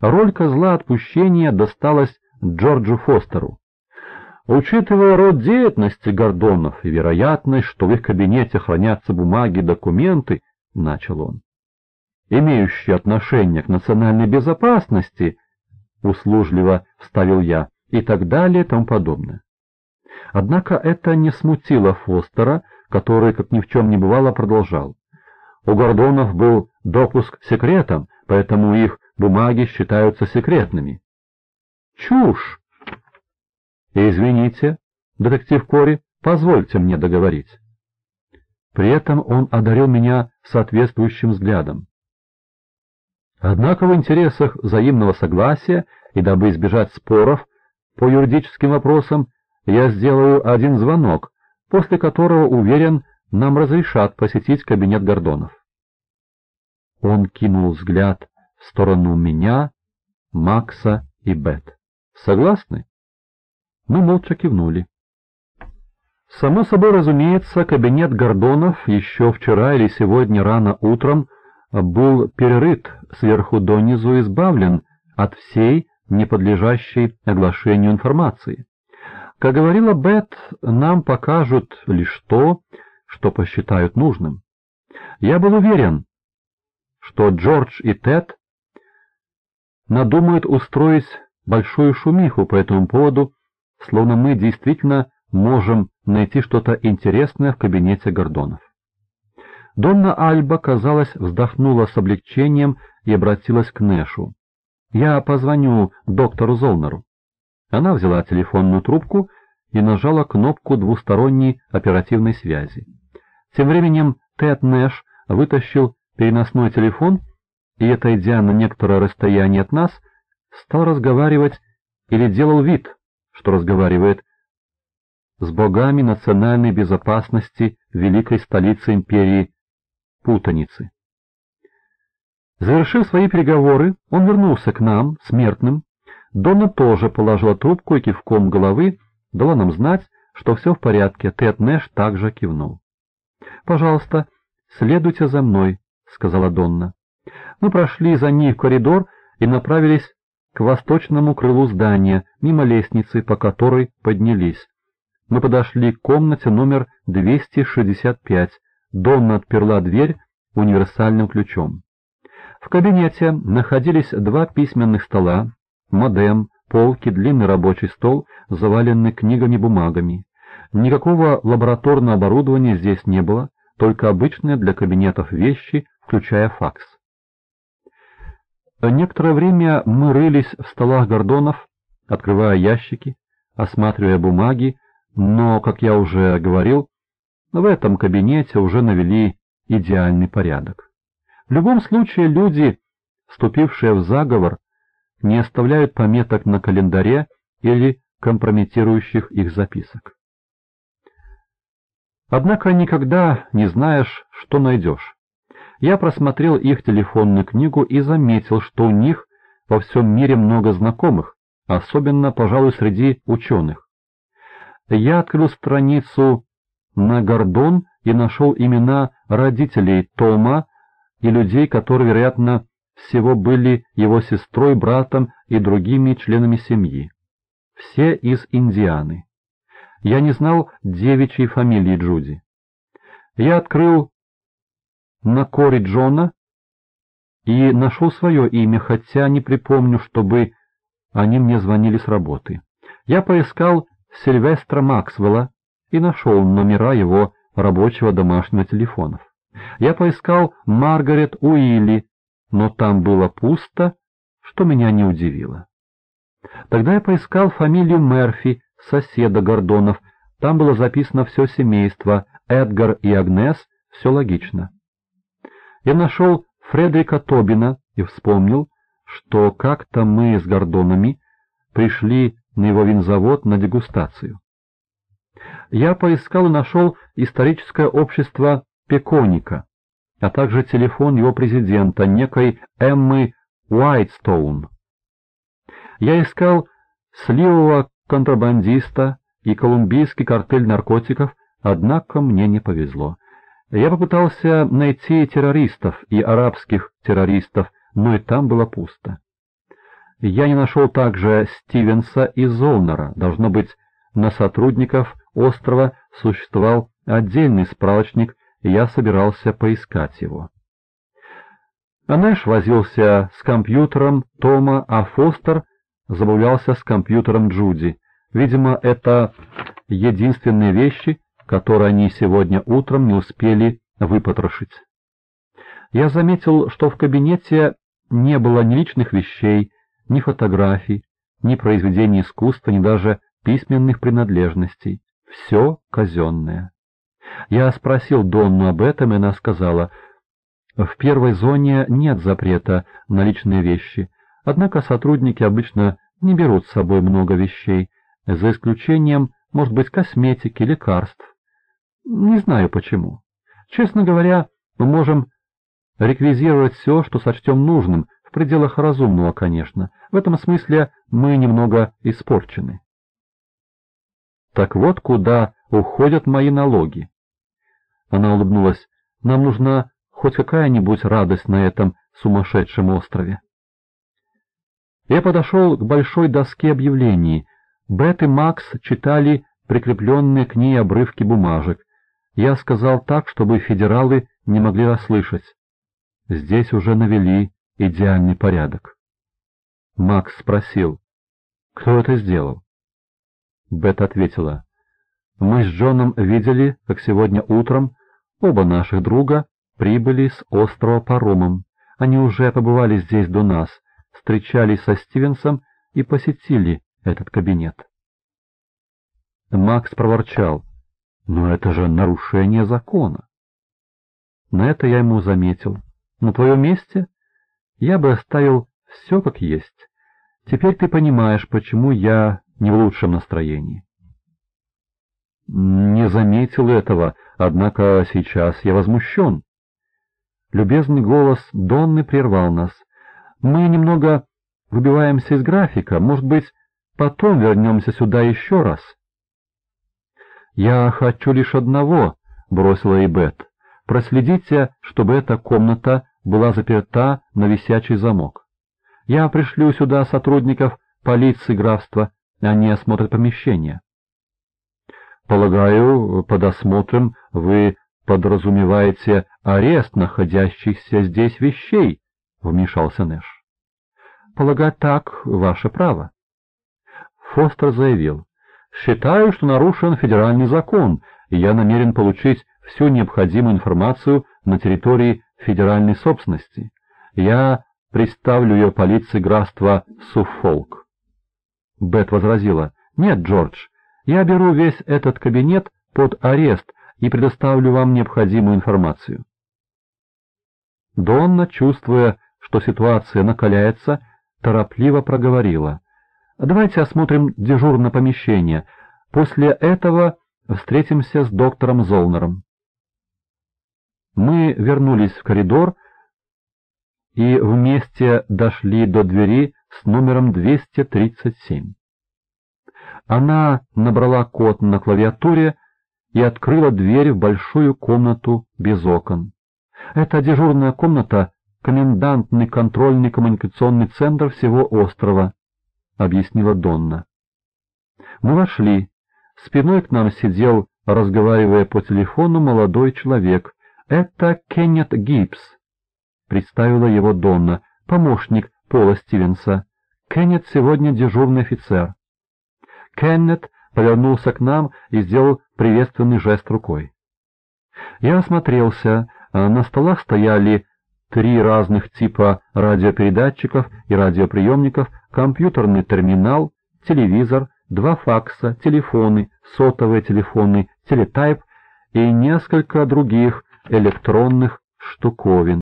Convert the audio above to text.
Роль козла отпущения досталась Джорджу Фостеру. Учитывая род деятельности Гордонов и вероятность, что в их кабинете хранятся бумаги и документы, — начал он, — имеющие отношение к национальной безопасности, — услужливо вставил я, и так далее и тому подобное. Однако это не смутило Фостера, который, как ни в чем не бывало, продолжал. У Гордонов был допуск секретом, поэтому их бумаги считаются секретными. Чушь! Извините, детектив Кори, позвольте мне договорить. При этом он одарил меня соответствующим взглядом. Однако в интересах взаимного согласия и дабы избежать споров по юридическим вопросам, я сделаю один звонок, после которого, уверен, нам разрешат посетить кабинет Гордонов. Он кинул взгляд в сторону меня, Макса и Бет. Согласны? Мы молча кивнули. Само собой разумеется, кабинет Гордонов еще вчера или сегодня рано утром был перерыт сверху донизу избавлен от всей не подлежащей оглашению информации. Как говорила Бет, нам покажут лишь то, что посчитают нужным. Я был уверен, что Джордж и Тед надумают устроить большую шумиху по этому поводу, словно мы действительно можем найти что-то интересное в кабинете Гордонов. Донна Альба, казалось, вздохнула с облегчением и обратилась к Нэшу. «Я позвоню доктору Золнеру». Она взяла телефонную трубку и нажала кнопку двусторонней оперативной связи. Тем временем Тед Нэш вытащил переносной телефон и, отойдя на некоторое расстояние от нас, стал разговаривать или делал вид, что разговаривает с богами национальной безопасности великой столицы империи Путаницы. Завершив свои переговоры, он вернулся к нам, смертным. Донна тоже положила трубку и кивком головы дала нам знать, что все в порядке. Тед Нэш также кивнул. «Пожалуйста, следуйте за мной», — сказала Донна. Мы прошли за ней в коридор и направились к восточному крылу здания, мимо лестницы, по которой поднялись. Мы подошли к комнате номер 265. Донна отперла дверь универсальным ключом. В кабинете находились два письменных стола, модем, полки, длинный рабочий стол, заваленный книгами-бумагами. Никакого лабораторного оборудования здесь не было, только обычные для кабинетов вещи, включая факс. Некоторое время мы рылись в столах Гордонов, открывая ящики, осматривая бумаги, но, как я уже говорил, в этом кабинете уже навели идеальный порядок. В любом случае люди, вступившие в заговор, не оставляют пометок на календаре или компрометирующих их записок. Однако никогда не знаешь, что найдешь. Я просмотрел их телефонную книгу и заметил, что у них во всем мире много знакомых, особенно, пожалуй, среди ученых. Я открыл страницу на Гордон и нашел имена родителей Тома и людей, которые, вероятно, всего были его сестрой, братом и другими членами семьи. Все из Индианы. Я не знал девичьей фамилии Джуди. Я открыл на Кори Джона и нашел свое имя, хотя не припомню, чтобы они мне звонили с работы. Я поискал Сильвестра Максвелла и нашел номера его рабочего домашнего телефонов. Я поискал Маргарет Уилли, но там было пусто, что меня не удивило. Тогда я поискал фамилию Мерфи, соседа Гордонов, там было записано все семейство, Эдгар и Агнес, все логично. Я нашел Фредерика Тобина и вспомнил, что как-то мы с Гордонами пришли на его винзавод на дегустацию. Я поискал и нашел историческое общество Пеконика, а также телефон его президента, некой Эммы Уайтстоун. Я искал сливового контрабандиста и колумбийский картель наркотиков, однако мне не повезло. Я попытался найти террористов и арабских террористов, но и там было пусто. Я не нашел также Стивенса и Золнера. Должно быть, на сотрудников острова существовал отдельный справочник, и я собирался поискать его. Анэш возился с компьютером Тома, а Фостер забавлялся с компьютером Джуди. Видимо, это единственные вещи, которые они сегодня утром не успели выпотрошить. Я заметил, что в кабинете не было ни личных вещей, ни фотографий, ни произведений искусства, ни даже письменных принадлежностей. Все казенное. Я спросил Донну об этом, и она сказала, в первой зоне нет запрета на личные вещи, однако сотрудники обычно не берут с собой много вещей, за исключением, может быть, косметики, лекарств. Не знаю почему. Честно говоря, мы можем реквизировать все, что сочтем нужным, в пределах разумного, конечно. В этом смысле мы немного испорчены. Так вот, куда уходят мои налоги. Она улыбнулась. Нам нужна хоть какая-нибудь радость на этом сумасшедшем острове. Я подошел к большой доске объявлений. Бет и Макс читали прикрепленные к ней обрывки бумажек. Я сказал так, чтобы федералы не могли расслышать. Здесь уже навели идеальный порядок. Макс спросил, кто это сделал? Бет ответила, мы с Джоном видели, как сегодня утром оба наших друга прибыли с острова паромом. Они уже побывали здесь до нас, встречались со Стивенсом и посетили этот кабинет. Макс проворчал, но это же нарушение закона. На это я ему заметил. На твоем месте я бы оставил все как есть. Теперь ты понимаешь, почему я не в лучшем настроении. Не заметил этого, однако сейчас я возмущен. Любезный голос Донны прервал нас. Мы немного выбиваемся из графика, может быть, потом вернемся сюда еще раз. «Я хочу лишь одного», — бросила и Бет. «Проследите, чтобы эта комната была заперта на висячий замок. Я пришлю сюда сотрудников полиции графства, они осмотрят помещение. Полагаю, под осмотром вы подразумеваете арест находящихся здесь вещей, — вмешался Нэш. Полагать так — ваше право. Фостер заявил, считаю, что нарушен федеральный закон, и я намерен получить всю необходимую информацию на территории федеральной собственности. Я представлю ее полиции графства Суффолк. Бет возразила, «Нет, Джордж, я беру весь этот кабинет под арест и предоставлю вам необходимую информацию». Донна, чувствуя, что ситуация накаляется, торопливо проговорила, «Давайте осмотрим дежурное помещение. После этого встретимся с доктором Золнером». Мы вернулись в коридор и вместе дошли до двери с номером 237. Она набрала код на клавиатуре и открыла дверь в большую комнату без окон. Это дежурная комната, комендантный контрольный коммуникационный центр всего острова, — объяснила Донна. Мы вошли. Спиной к нам сидел, разговаривая по телефону, молодой человек. Это Кеннет Гибс, — представила его Донна, помощник Пола Стивенса. Кеннет сегодня дежурный офицер. Кеннет повернулся к нам и сделал приветственный жест рукой. Я осмотрелся, а на столах стояли три разных типа радиопередатчиков и радиоприемников, компьютерный терминал, телевизор, два факса, телефоны, сотовые телефоны, телетайп и несколько других электронных штуковин.